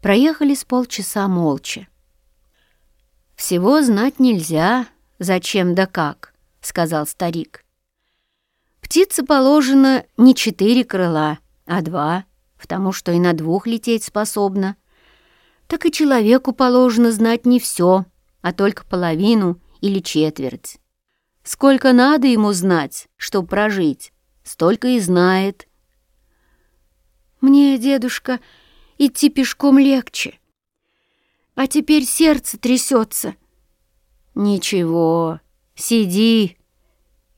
Проехали с полчаса молча. «Всего знать нельзя, зачем да как», — сказал старик. «Птице положено не четыре крыла, а два, потому что и на двух лететь способна. Так и человеку положено знать не все, а только половину или четверть. Сколько надо ему знать, чтобы прожить, столько и знает». «Мне, дедушка, — идти пешком легче. А теперь сердце трясется. Ничего, сиди.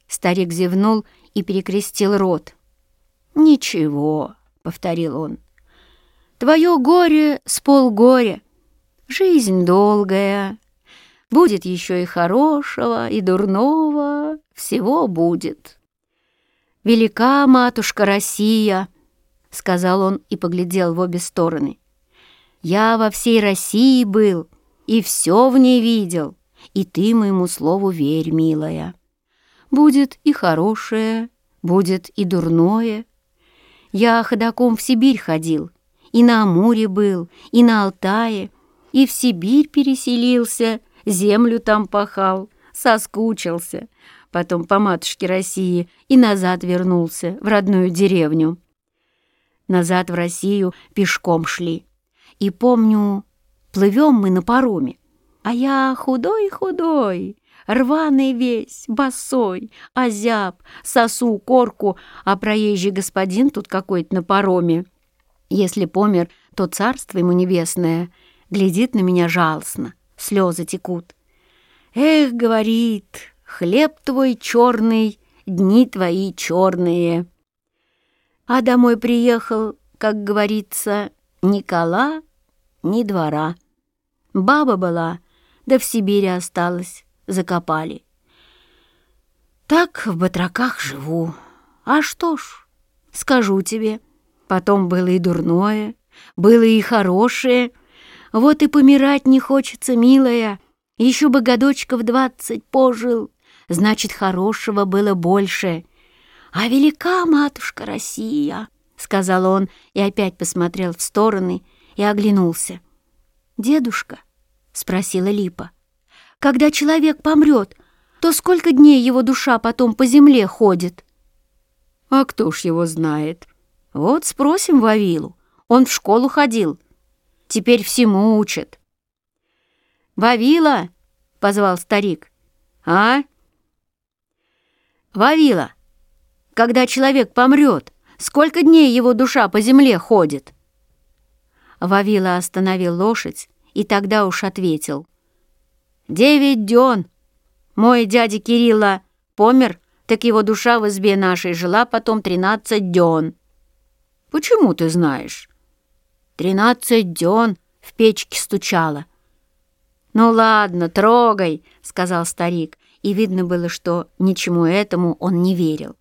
Старик зевнул и перекрестил рот. Ничего, повторил он. Твое горе с полгоря. Жизнь долгая. Будет еще и хорошего, и дурного. Всего будет. Велика матушка Россия — сказал он и поглядел в обе стороны. «Я во всей России был и все в ней видел, и ты моему слову верь, милая. Будет и хорошее, будет и дурное. Я ходаком в Сибирь ходил, и на Амуре был, и на Алтае, и в Сибирь переселился, землю там пахал, соскучился, потом по матушке России и назад вернулся в родную деревню. Назад в Россию пешком шли. И помню, плывем мы на пароме, а я худой-худой, рваный весь, босой, озяб, сосу корку, а проезжий господин тут какой-то на пароме. Если помер, то царство ему небесное глядит на меня жалостно, слезы текут. «Эх, — говорит, — хлеб твой черный, дни твои черные». А домой приехал, как говорится, ни кола, ни двора. Баба была, да в Сибири осталась, закопали. Так в батраках живу. А что ж, скажу тебе, потом было и дурное, было и хорошее. Вот и помирать не хочется, милая. Еще бы годочков двадцать пожил, значит, хорошего было больше — «А велика матушка Россия!» — сказал он и опять посмотрел в стороны и оглянулся. «Дедушка?» — спросила Липа. «Когда человек помрет, то сколько дней его душа потом по земле ходит?» «А кто ж его знает? Вот спросим Вавилу. Он в школу ходил. Теперь всему учат». «Вавила!» — позвал старик. «А?» «Вавила!» Когда человек помрет, сколько дней его душа по земле ходит?» Вавила остановил лошадь и тогда уж ответил. «Девять дён. Мой дядя Кирилла помер, так его душа в избе нашей жила потом тринадцать дён». «Почему ты знаешь?» «Тринадцать дён в печке стучала». «Ну ладно, трогай», — сказал старик, и видно было, что ничему этому он не верил.